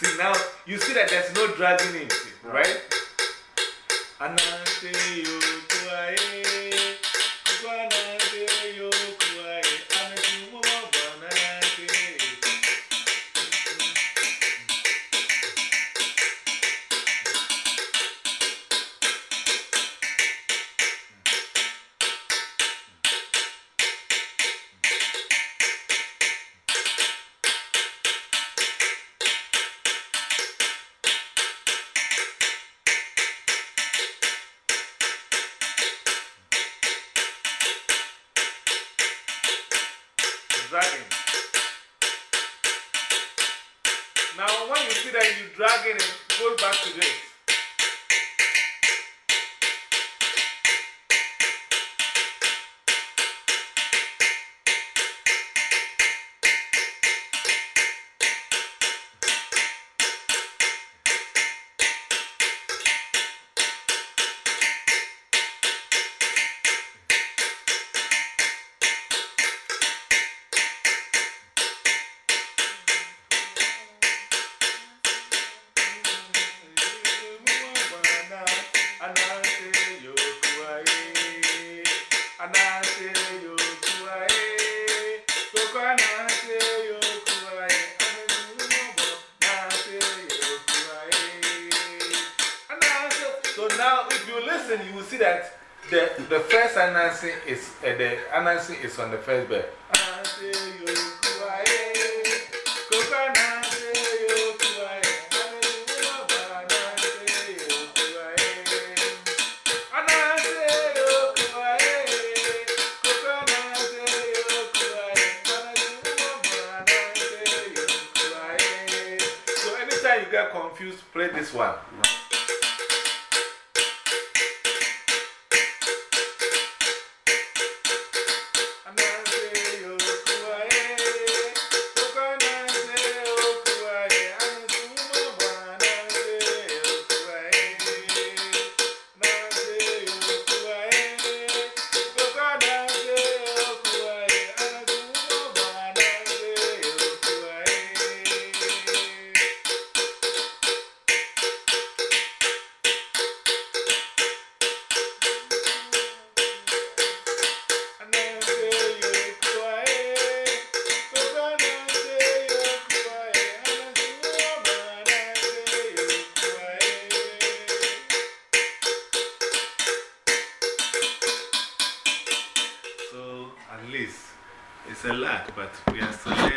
See now, you see that there's no dragging in, right? Anante yo uh, Dragging. Now, when you see that you dragging it, go back to this. You will see that the, the first announcing is, uh, the announcing is on the first bed. Anytime you get confused, play this one. Least, it's a lot, but we are still learning.